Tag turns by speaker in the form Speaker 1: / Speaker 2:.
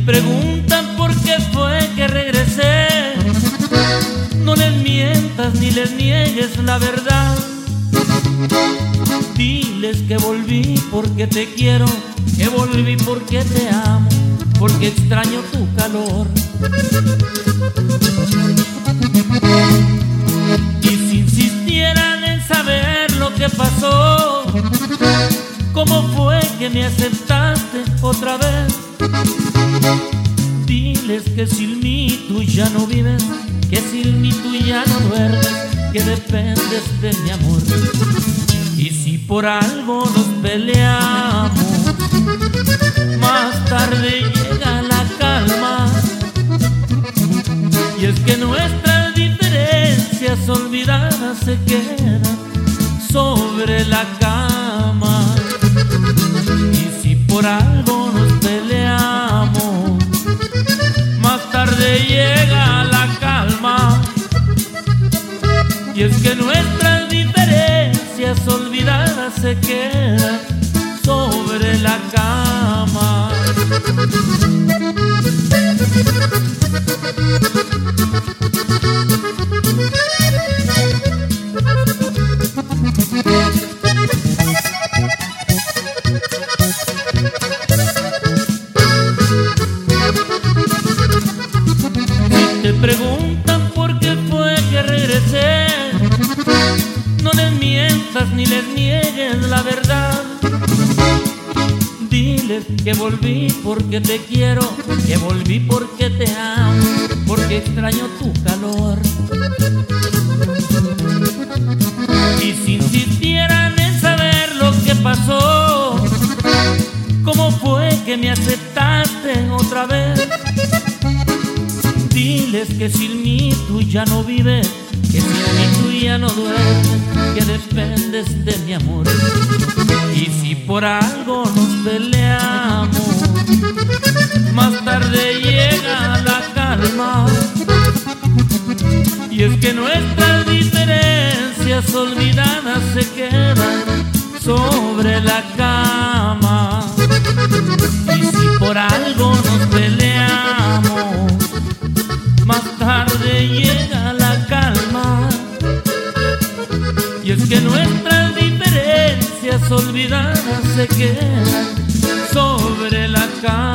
Speaker 1: preguntan por qué fue que regresé, no les mientas ni les niegues la verdad. Diles que volví porque te quiero, que volví porque te amo, porque extraño tu calor. Y si insistieran en saber lo que pasó, cómo fue que me aceptaste otra vez, diles que sin mí tú ya no vives, que sin mí tú ya no duermes, que dependes de mi amor. Y si por algo nos peleamos, más tarde llega la calma. Y es que nuestras diferencias olvidadas se quedan sobre la cama. Llega la calma. Y es que nuestras diferencias olvidadas se quedan mientas ni les niegues la verdad. Diles que volví porque te quiero, que volví porque te amo, porque extraño tu calor. Y si insistieran en saber lo que pasó, cómo fue que me aceptaste otra vez, diles que sin mí tú ya no vives, que sin mí tú ya no duermes, que dependes de mi amor. Y si por algo nos peleamos, más tarde llega la calma. Y es que nuestras diferencias olvidadas se quedan sobre la cama. Y si por algo que nuestras diferencias olvidadas se quedan sobre la cama.